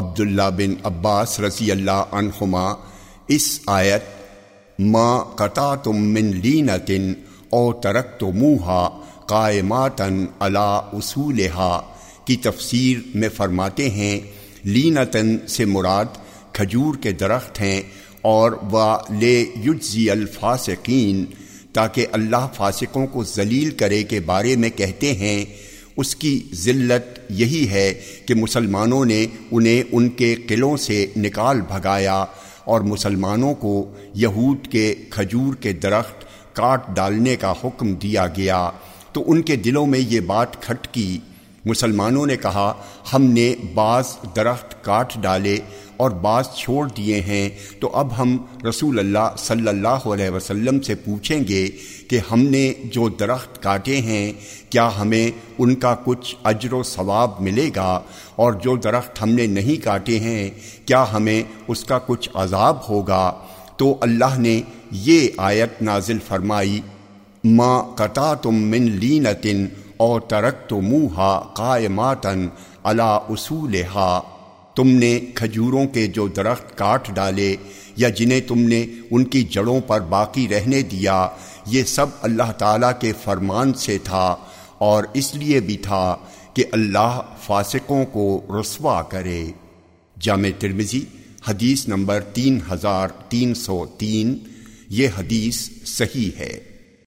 عبداللہ بن عباس رضی اللہ عنہما، اس آیت، ما قطع تم من لینتن او ترک تو منہا قائماتن اللہ اصولحا کی تفسیر میں فرماتے ہیں، لینتن سے مراد کھجور کے درخت ہیں اور وہ لے یجزی الفاسقین تاکہ اللہ فاسقوں کو ذلیل کرے کے بارے میں کہتے ہیں اس کی ذلت یہی ہے کہ مسلمانوں نے انہیں ان کے قلعوں سے نکال بھگایا اور مسلمانوں کو یہود کے کھجور کے درخت کاٹ ڈالنے کا حکم دیا گیا۔ تو ان کے دلوں میں یہ بات کھٹکی۔ مسلمانوں نے کہا، ہم نے بعض درخت کاٹ ڈالے اور بعض چھوڑ دیے ہیں، تو اب ہم رسول اللہ صلی اللہ علیہ وسلم سے پوچھیں گے کہ ہم نے جو درخت کاٹے ہیں، کیا ہمیں ان کا کچھ اجر و ثواب ملے گا؟ اور جو درخت ہم نے نہیں کاٹے ہیں، کیا ہمیں اس کا کچھ عذاب ہوگا؟ تو اللہ نے یہ آیت نازل فرمائی، ما قطع تم من لینتن اور ترک تو منہا قائماتن اللہ اصول تم نے کھجوروں کے جو درخت کاٹ ڈالے یا جنہیں تم نے ان کی جڑوں پر باقی رہنے دیا، یہ سب اللہ تعالیٰ کے فرمان سے تھا اور اس لیے بھی تھا کہ اللہ فاسقوں کو رسوا کرے۔ جامع ترمزی حدیث نمبر تین ہزار تین سو تین، یہ حدیث صحیح ہے۔